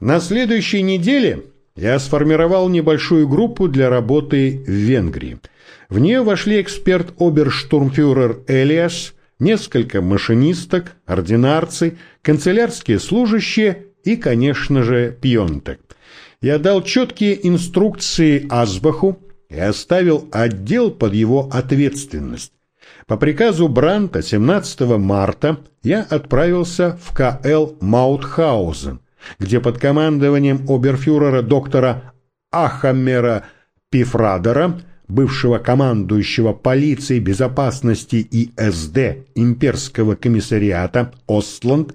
На следующей неделе я сформировал небольшую группу для работы в Венгрии. В нее вошли эксперт-оберштурмфюрер Элиас, несколько машинисток, ординарцы, канцелярские служащие и, конечно же, пьонтек. Я дал четкие инструкции Асбаху и оставил отдел под его ответственность. По приказу Бранта 17 марта я отправился в КЛ Маутхаузен, где под командованием оберфюрера доктора Ахаммера Пифрадера, бывшего командующего полицией безопасности и СД имперского комиссариата Остланд,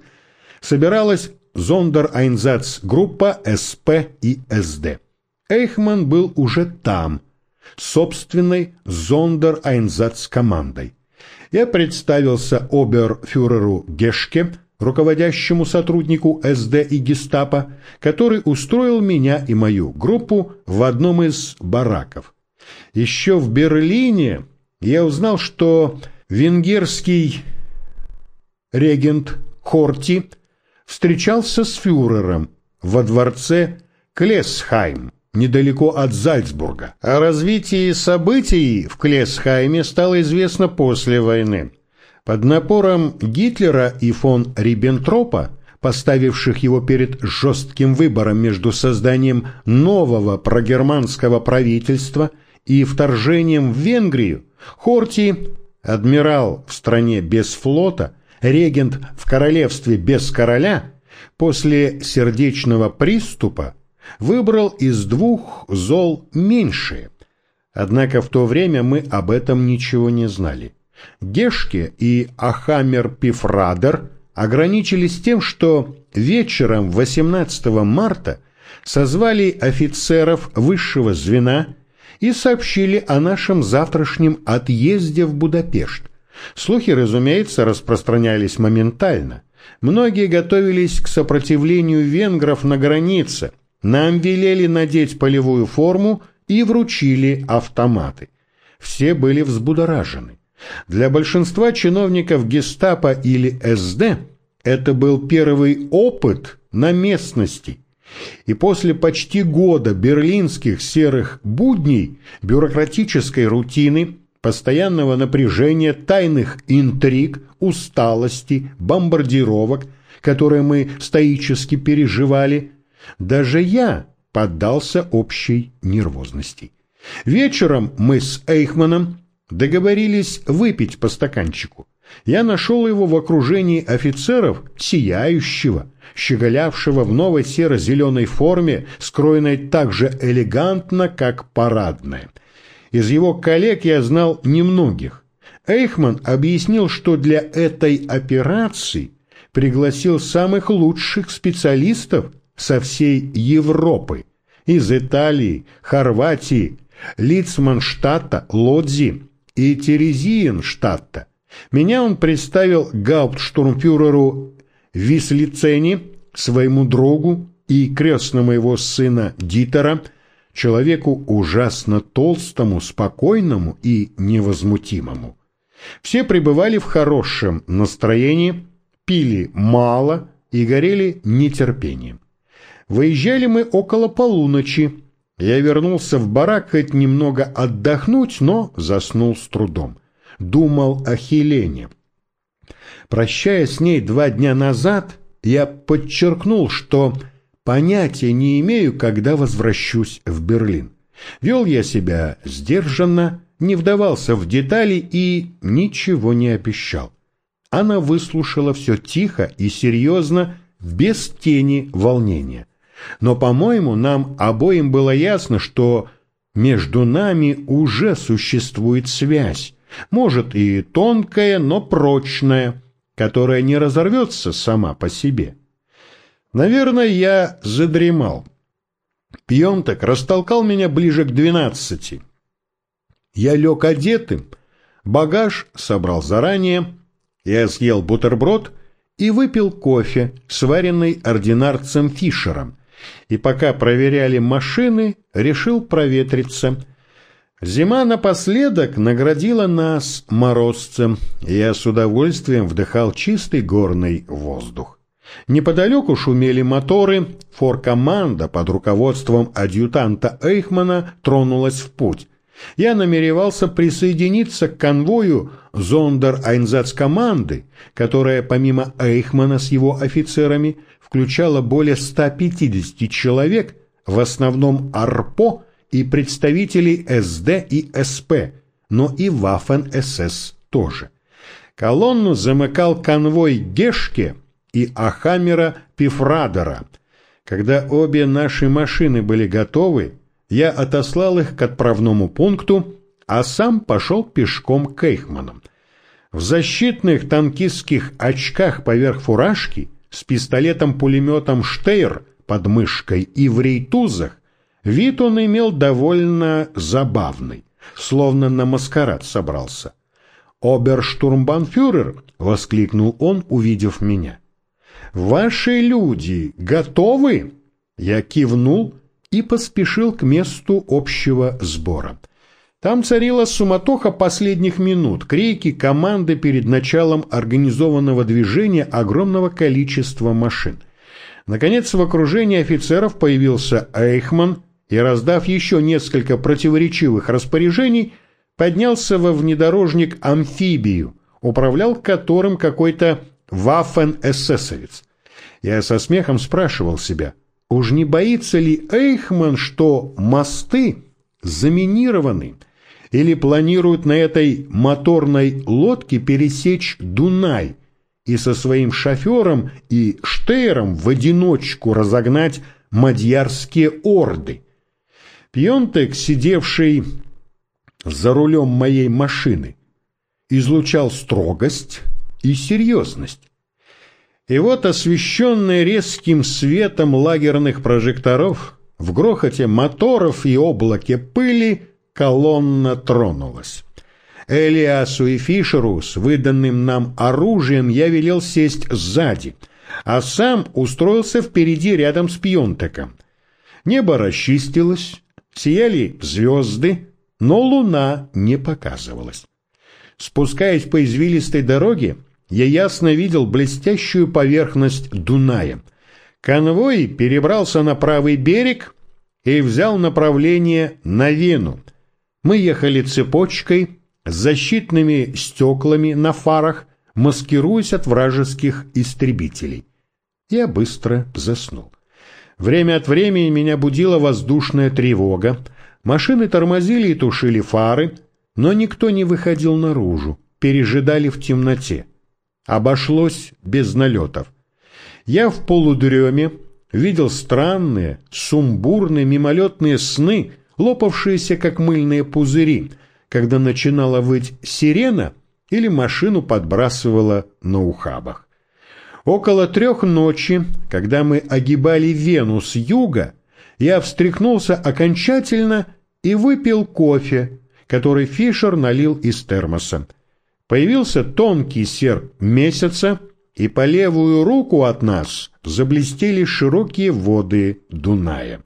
собиралась Зондер-Айнзац-группа СП и СД. Эйхман был уже там, собственной Зондер-Айнзац-командой. Я представился оберфюреру Гешке, руководящему сотруднику СД и гестапо, который устроил меня и мою группу в одном из бараков. Еще в Берлине я узнал, что венгерский регент Хорти встречался с фюрером во дворце Клесхайм недалеко от Зальцбурга. О развитии событий в Клесхайме стало известно после войны. Под напором Гитлера и фон Риббентропа, поставивших его перед жестким выбором между созданием нового прогерманского правительства и вторжением в Венгрию, Хорти, адмирал в стране без флота, регент в королевстве без короля, после сердечного приступа выбрал из двух зол меньшее. Однако в то время мы об этом ничего не знали. Гешке и Ахамер Пифрадер ограничились тем, что вечером 18 марта созвали офицеров высшего звена и сообщили о нашем завтрашнем отъезде в Будапешт. Слухи, разумеется, распространялись моментально. Многие готовились к сопротивлению венгров на границе – нам велели надеть полевую форму и вручили автоматы. Все были взбудоражены. Для большинства чиновников гестапо или СД это был первый опыт на местности. И после почти года берлинских серых будней, бюрократической рутины, постоянного напряжения, тайных интриг, усталости, бомбардировок, которые мы стоически переживали – даже я поддался общей нервозности. Вечером мы с Эйхманом договорились выпить по стаканчику. Я нашел его в окружении офицеров, сияющего, щеголявшего в новой серо-зеленой форме, скроенной так же элегантно, как парадная. Из его коллег я знал немногих. Эйхман объяснил, что для этой операции пригласил самых лучших специалистов со всей Европы, из Италии, Хорватии, Лицманштадта, Лодзи и Терезиенштадта. Меня он представил гауптштурмфюреру Вислицени, своему другу и крестному его сына Дитера, человеку ужасно толстому, спокойному и невозмутимому. Все пребывали в хорошем настроении, пили мало и горели нетерпением. Выезжали мы около полуночи. Я вернулся в барак хоть немного отдохнуть, но заснул с трудом. Думал о Хелене. Прощаясь с ней два дня назад, я подчеркнул, что понятия не имею, когда возвращусь в Берлин. Вел я себя сдержанно, не вдавался в детали и ничего не обещал. Она выслушала все тихо и серьезно, без тени волнения. Но, по-моему, нам обоим было ясно, что между нами уже существует связь, может и тонкая, но прочная, которая не разорвется сама по себе. Наверное, я задремал. Пьонток растолкал меня ближе к двенадцати. Я лег одетым, багаж собрал заранее, я съел бутерброд и выпил кофе, сваренный ординарцем Фишером, и пока проверяли машины, решил проветриться. Зима напоследок наградила нас морозцем, и я с удовольствием вдыхал чистый горный воздух. Неподалеку шумели моторы, форкоманда под руководством адъютанта Эйхмана тронулась в путь. Я намеревался присоединиться к конвою Зондер-Айнзац-команды, которая помимо Эйхмана с его офицерами включала более 150 человек, в основном АРПО и представителей СД и СП, но и Вафен-СС тоже. Колонну замыкал конвой Гешке и Ахамера Пифрадера. Когда обе наши машины были готовы, я отослал их к отправному пункту, а сам пошел пешком к Эйхманам. В защитных танкистских очках поверх фуражки, с пистолетом-пулеметом «Штейр» под мышкой и в рейтузах, вид он имел довольно забавный, словно на маскарад собрался. «Оберштурмбанфюрер!» — воскликнул он, увидев меня. «Ваши люди готовы?» Я кивнул и поспешил к месту общего сбора. Там царила суматоха последних минут, крики команды перед началом организованного движения огромного количества машин. Наконец, в окружении офицеров появился Эйхман и, раздав еще несколько противоречивых распоряжений, поднялся во внедорожник-амфибию, управлял которым какой-то ваффен-эсэсовец. Я со смехом спрашивал себя, уж не боится ли Эйхман, что мосты заминированы, или планирует на этой моторной лодке пересечь Дунай и со своим шофером и Штейром в одиночку разогнать мадьярские орды. Пьонтек, сидевший за рулем моей машины, излучал строгость и серьезность. И вот, освещенная резким светом лагерных прожекторов, в грохоте моторов и облаке пыли, колонна тронулась. Элиасу и Фишеру с выданным нам оружием я велел сесть сзади, а сам устроился впереди рядом с Пьонтеком. Небо расчистилось, сияли звезды, но луна не показывалась. Спускаясь по извилистой дороге, я ясно видел блестящую поверхность Дуная. Конвой перебрался на правый берег и взял направление на Вену. Мы ехали цепочкой с защитными стеклами на фарах, маскируясь от вражеских истребителей. Я быстро заснул. Время от времени меня будила воздушная тревога. Машины тормозили и тушили фары, но никто не выходил наружу, пережидали в темноте. Обошлось без налетов. Я в полудреме видел странные, сумбурные мимолетные сны, лопавшиеся как мыльные пузыри, когда начинала выть сирена или машину подбрасывала на ухабах. Около трех ночи, когда мы огибали Вену с юга, я встряхнулся окончательно и выпил кофе, который Фишер налил из термоса. Появился тонкий серп месяца, и по левую руку от нас заблестели широкие воды Дуная.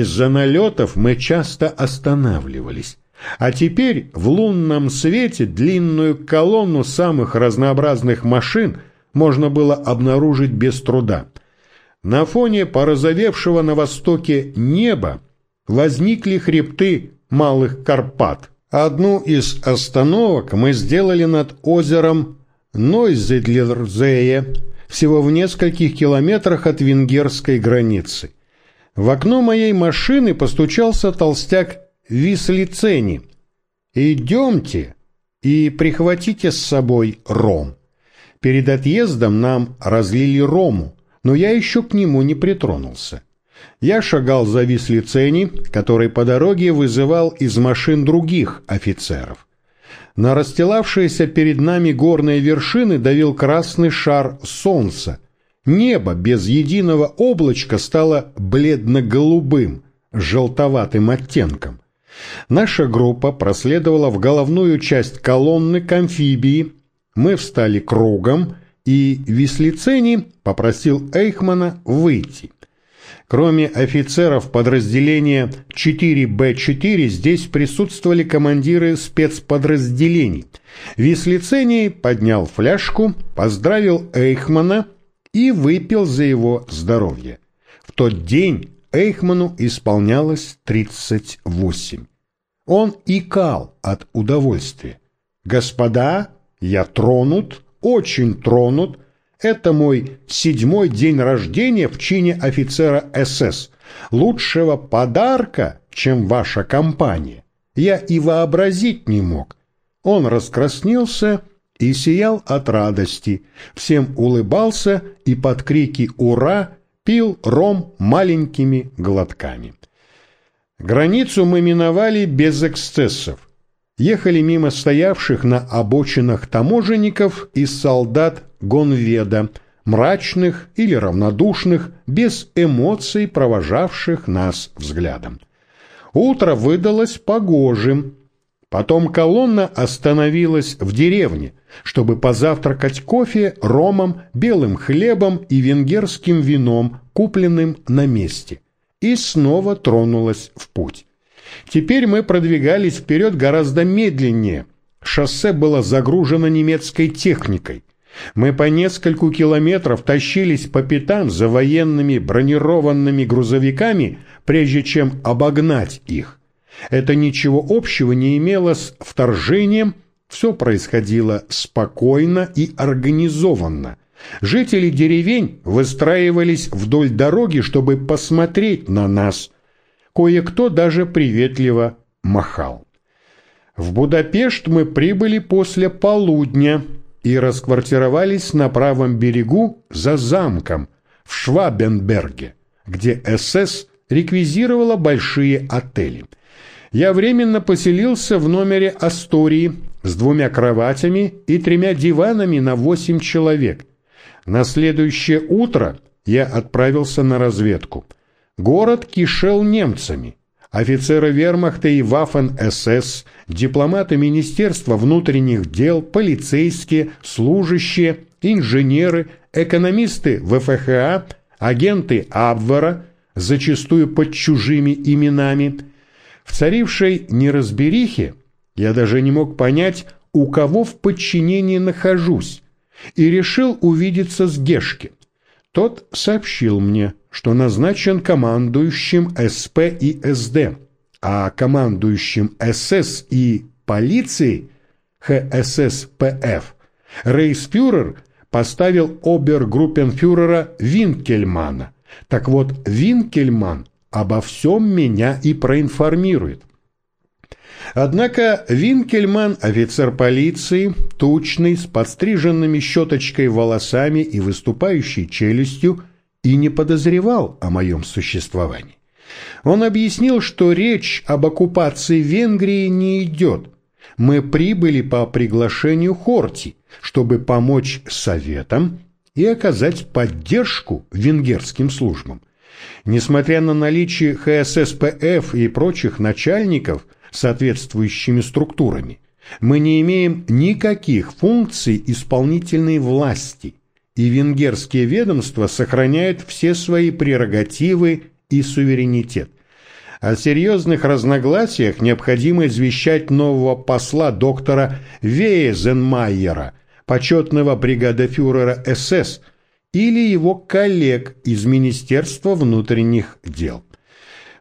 Из-за налетов мы часто останавливались. А теперь в лунном свете длинную колонну самых разнообразных машин можно было обнаружить без труда. На фоне порозовевшего на востоке неба возникли хребты Малых Карпат – Одну из остановок мы сделали над озером Нойзедлерзее, всего в нескольких километрах от венгерской границы. В окно моей машины постучался толстяк Вислицени. «Идемте и прихватите с собой ром». Перед отъездом нам разлили рому, но я еще к нему не притронулся. Я шагал за Вислицени, который по дороге вызывал из машин других офицеров. На расстилавшиеся перед нами горные вершины давил красный шар солнца. Небо без единого облачка стало бледно-голубым, желтоватым оттенком. Наша группа проследовала в головную часть колонны к амфибии. Мы встали кругом, и Вислицени попросил Эйхмана выйти. Кроме офицеров подразделения 4Б4 здесь присутствовали командиры спецподразделений. Вислицений поднял фляжку, поздравил Эйхмана и выпил за его здоровье. В тот день Эйхману исполнялось 38. Он икал от удовольствия. «Господа, я тронут, очень тронут. Это мой седьмой день рождения в чине офицера СС. Лучшего подарка, чем ваша компания, я и вообразить не мог». Он раскраснился и сиял от радости, всем улыбался и под крики «Ура!» пил ром маленькими глотками. Границу мы миновали без эксцессов. Ехали мимо стоявших на обочинах таможенников и солдат Гонведа, мрачных или равнодушных, без эмоций провожавших нас взглядом. Утро выдалось погожим, Потом колонна остановилась в деревне, чтобы позавтракать кофе, ромом, белым хлебом и венгерским вином, купленным на месте. И снова тронулась в путь. Теперь мы продвигались вперед гораздо медленнее. Шоссе было загружено немецкой техникой. Мы по нескольку километров тащились по пятам за военными бронированными грузовиками, прежде чем обогнать их. Это ничего общего не имело с вторжением, все происходило спокойно и организованно. Жители деревень выстраивались вдоль дороги, чтобы посмотреть на нас. Кое-кто даже приветливо махал. В Будапешт мы прибыли после полудня и расквартировались на правом берегу за замком в Швабенберге, где СС реквизировала большие отели – я временно поселился в номере Астории с двумя кроватями и тремя диванами на восемь человек. На следующее утро я отправился на разведку. Город кишел немцами. Офицеры вермахта и Вафен-СС, дипломаты Министерства внутренних дел, полицейские, служащие, инженеры, экономисты ВФХА, агенты Абвера, зачастую под чужими именами – в царившей неразберихе я даже не мог понять, у кого в подчинении нахожусь, и решил увидеться с Гешки. Тот сообщил мне, что назначен командующим СП и СД, а командующим СС и полиции ХССПФ рейхспюрер поставил обергруппенфюрера Винкельмана. Так вот, Винкельман обо всем меня и проинформирует. Однако Винкельман, офицер полиции, тучный, с подстриженными щеточкой волосами и выступающей челюстью, и не подозревал о моем существовании. Он объяснил, что речь об оккупации Венгрии не идет. Мы прибыли по приглашению Хорти, чтобы помочь советам и оказать поддержку венгерским службам. Несмотря на наличие ХССПФ и прочих начальников соответствующими структурами, мы не имеем никаких функций исполнительной власти, и венгерские ведомства сохраняют все свои прерогативы и суверенитет. О серьезных разногласиях необходимо извещать нового посла доктора Вейзенмайера, почетного бригадофюрера СС – или его коллег из Министерства внутренних дел.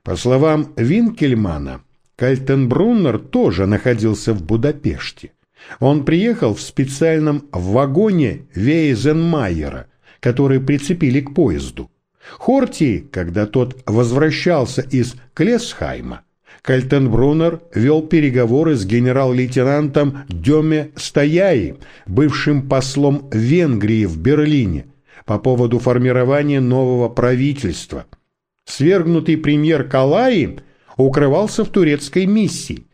По словам Винкельмана, Кальтенбруннер тоже находился в Будапеште. Он приехал в специальном вагоне Вейзенмайера, который прицепили к поезду. Хорти, когда тот возвращался из Клесхайма, Кальтенбруннер вел переговоры с генерал-лейтенантом Деме Стояи, бывшим послом Венгрии в Берлине, по поводу формирования нового правительства. Свергнутый премьер Калаи укрывался в турецкой миссии.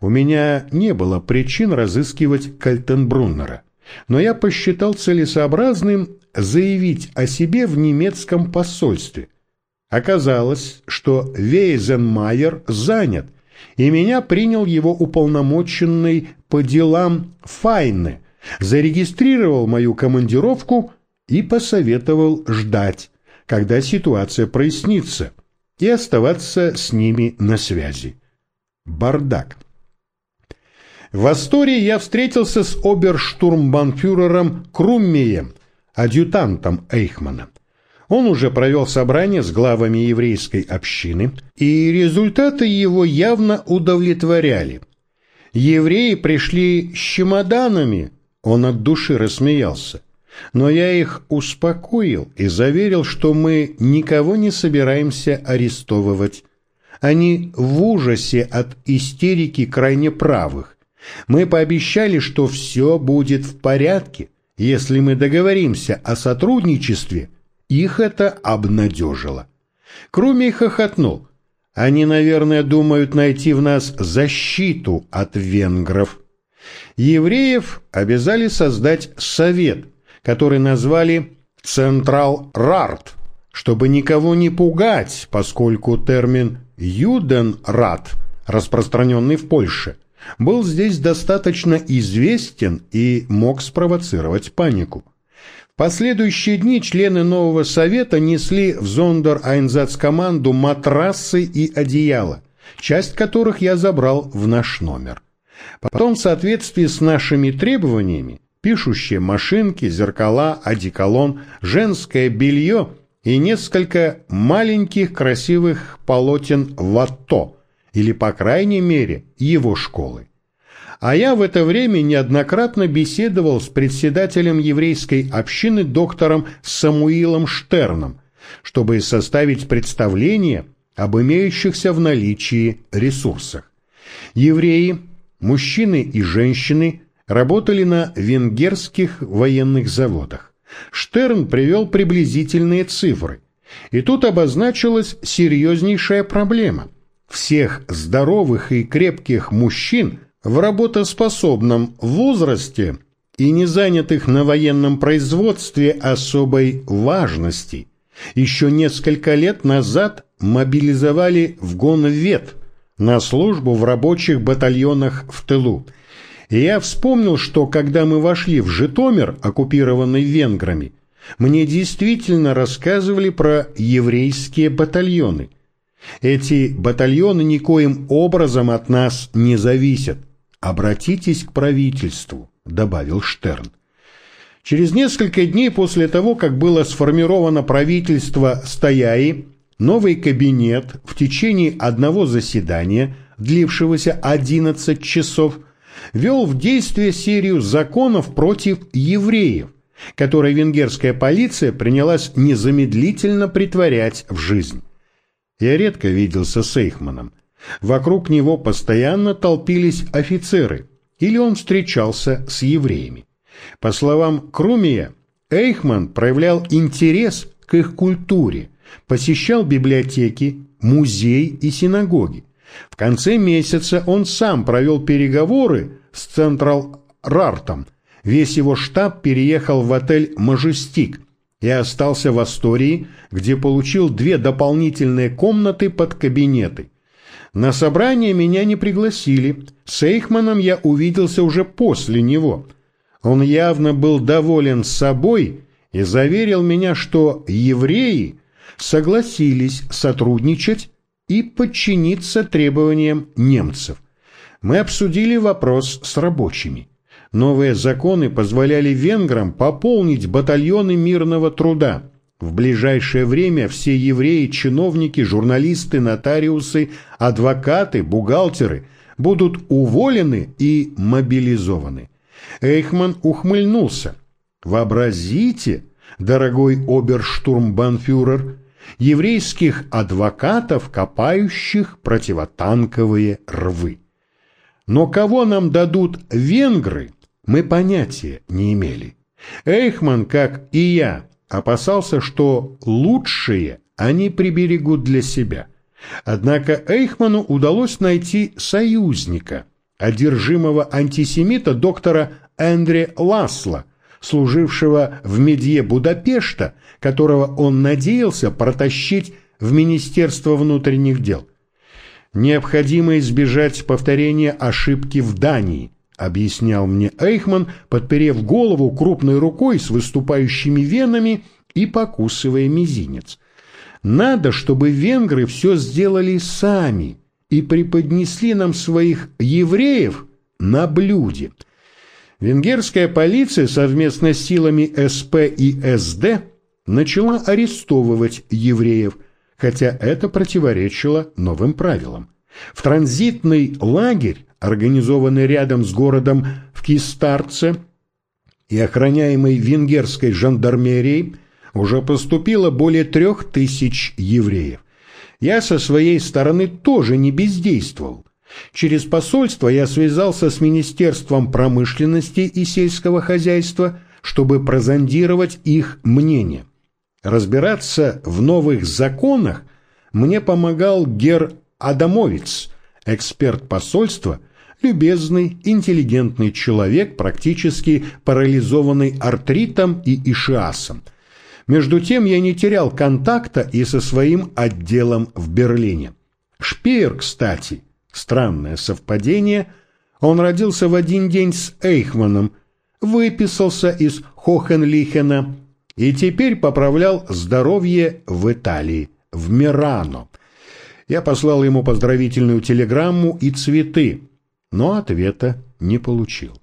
У меня не было причин разыскивать Кальтенбруннера, но я посчитал целесообразным заявить о себе в немецком посольстве. Оказалось, что Вейзенмайер занят, и меня принял его уполномоченный по делам Файне, зарегистрировал мою командировку и посоветовал ждать, когда ситуация прояснится, и оставаться с ними на связи. Бардак. В Астории я встретился с оберштурмбанфюрером Круммием, адъютантом Эйхмана. Он уже провел собрание с главами еврейской общины, и результаты его явно удовлетворяли. Евреи пришли с чемоданами, он от души рассмеялся. Но я их успокоил и заверил, что мы никого не собираемся арестовывать. Они в ужасе от истерики крайне правых. Мы пообещали, что все будет в порядке, если мы договоримся о сотрудничестве. Их это обнадежило. Крумей хохотнул. Они, наверное, думают найти в нас защиту от венгров. Евреев обязали создать совет, который назвали «Централ Рарт», чтобы никого не пугать, поскольку термин «Юденрат», распространенный в Польше, был здесь достаточно известен и мог спровоцировать панику. В последующие дни члены нового совета несли в зондер команду матрасы и одеяла, часть которых я забрал в наш номер. Потом, в соответствии с нашими требованиями, пишущие машинки, зеркала, одеколон, женское белье и несколько маленьких красивых полотен Ватто, или, по крайней мере, его школы. А я в это время неоднократно беседовал с председателем еврейской общины доктором Самуилом Штерном, чтобы составить представление об имеющихся в наличии ресурсах. Евреи, мужчины и женщины работали на венгерских военных заводах. Штерн привел приблизительные цифры. И тут обозначилась серьезнейшая проблема. Всех здоровых и крепких мужчин в работоспособном возрасте и не занятых на военном производстве особой важности еще несколько лет назад мобилизовали в Гонвет на службу в рабочих батальонах в тылу – и я вспомнил, что когда мы вошли в Житомир, оккупированный венграми, мне действительно рассказывали про еврейские батальоны. Эти батальоны никоим образом от нас не зависят. Обратитесь к правительству, добавил Штерн. Через несколько дней после того, как было сформировано правительство Стояи, новый кабинет в течение одного заседания, длившегося 11 часов, вел в действие серию законов против евреев, которые венгерская полиция принялась незамедлительно притворять в жизнь. Я редко виделся с Эйхманом. Вокруг него постоянно толпились офицеры, или он встречался с евреями. По словам Крумия, Эйхман проявлял интерес к их культуре, посещал библиотеки, музей и синагоги. В конце месяца он сам провел переговоры с Централ Рартом. Весь его штаб переехал в отель «Мажестик» и остался в Астории, где получил две дополнительные комнаты под кабинеты. На собрание меня не пригласили. С Эйхманом я увиделся уже после него. Он явно был доволен собой и заверил меня, что евреи согласились сотрудничать и подчиниться требованиям немцев. Мы обсудили вопрос с рабочими. Новые законы позволяли венграм пополнить батальоны мирного труда. В ближайшее время все евреи, чиновники, журналисты, нотариусы, адвокаты, бухгалтеры будут уволены и мобилизованы. Эйхман ухмыльнулся. Вообразите, дорогой оберштурмбанфюрер, еврейских адвокатов, копающих противотанковые рвы. Но кого нам дадут венгры, мы понятия не имели. Эйхман, как и я, опасался, что лучшие они приберегут для себя. Однако Эйхману удалось найти союзника, одержимого антисемита доктора Эндре Ласла, служившего в медье Будапешта, которого он надеялся протащить в Министерство внутренних дел. Необходимо избежать повторения ошибки в Дании, объяснял мне Эйхман, подперев голову крупной рукой с выступающими венами и покусывая мизинец. Надо, чтобы венгры все сделали сами и преподнесли нам своих евреев на блюде – Венгерская полиция совместно с силами СП и СД начала арестовывать евреев, хотя это противоречило новым правилам. В транзитный лагерь, организованный рядом с городом в Кистарце и охраняемый венгерской жандармерией, уже поступило более трех тысяч евреев. Я со своей стороны тоже не бездействовал. Через посольство я связался с Министерством промышленности и сельского хозяйства, чтобы прозондировать их мнение. Разбираться в новых законах мне помогал Гер Адамовец, эксперт посольства, любезный, интеллигентный человек, практически парализованный артритом и ишиасом. Между тем я не терял контакта и со своим отделом в Берлине. Шпеер, кстати, странное совпадение, он родился в один день с Эйхманом, выписался из Хохенлихена и теперь поправлял здоровье в Италии, в Мирано. Я послал ему поздравительную телеграмму и цветы, но ответа не получил.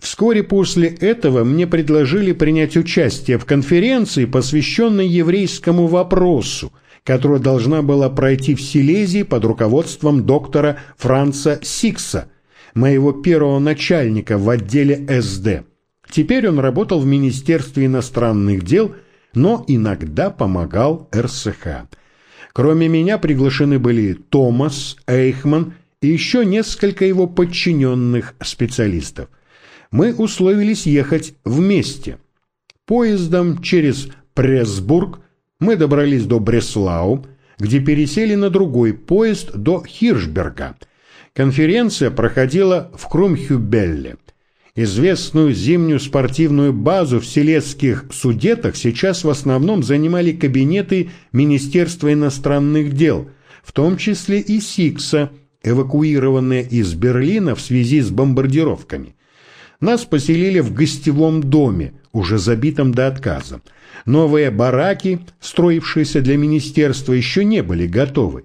Вскоре после этого мне предложили принять участие в конференции, посвященной еврейскому вопросу, которая должна была пройти в Силезии под руководством доктора Франца Сикса, моего первого начальника в отделе СД. Теперь он работал в Министерстве иностранных дел, но иногда помогал РСХ. Кроме меня приглашены были Томас, Эйхман и еще несколько его подчиненных специалистов. Мы условились ехать вместе. Поездом через Пресбург мы добрались до Бреслау, где пересели на другой поезд до Хиршберга. Конференция проходила в Крумхюбелле. Известную зимнюю спортивную базу в селецких судетах сейчас в основном занимали кабинеты Министерства иностранных дел, в том числе и СИКСа, эвакуированные из Берлина в связи с бомбардировками. Нас поселили в гостевом доме, уже забитом до отказа. Новые бараки, строившиеся для министерства, еще не были готовы.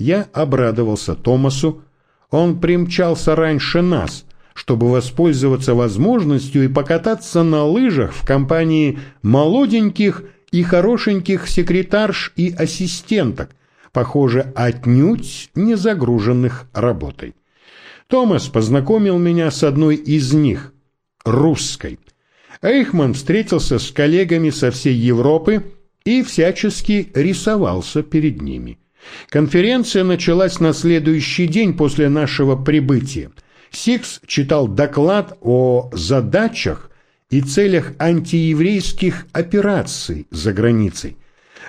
Я обрадовался Томасу. Он примчался раньше нас – чтобы воспользоваться возможностью и покататься на лыжах в компании молоденьких и хорошеньких секретарш и ассистенток, похоже, отнюдь не загруженных работой. Томас познакомил меня с одной из них, русской. Эйхман встретился с коллегами со всей Европы и всячески рисовался перед ними. Конференция началась на следующий день после нашего прибытия – Сикс читал доклад о задачах и целях антиеврейских операций за границей,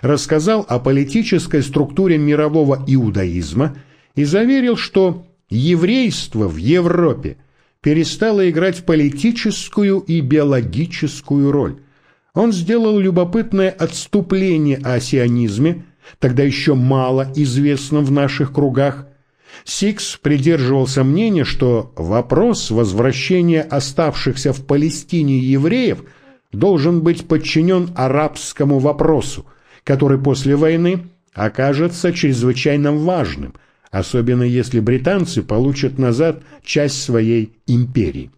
рассказал о политической структуре мирового иудаизма и заверил, что еврейство в Европе перестало играть политическую и биологическую роль. Он сделал любопытное отступление о сионизме, тогда еще мало известном в наших кругах, Сикс придерживался мнения, что вопрос возвращения оставшихся в Палестине евреев должен быть подчинен арабскому вопросу, который после войны окажется чрезвычайно важным, особенно если британцы получат назад часть своей империи.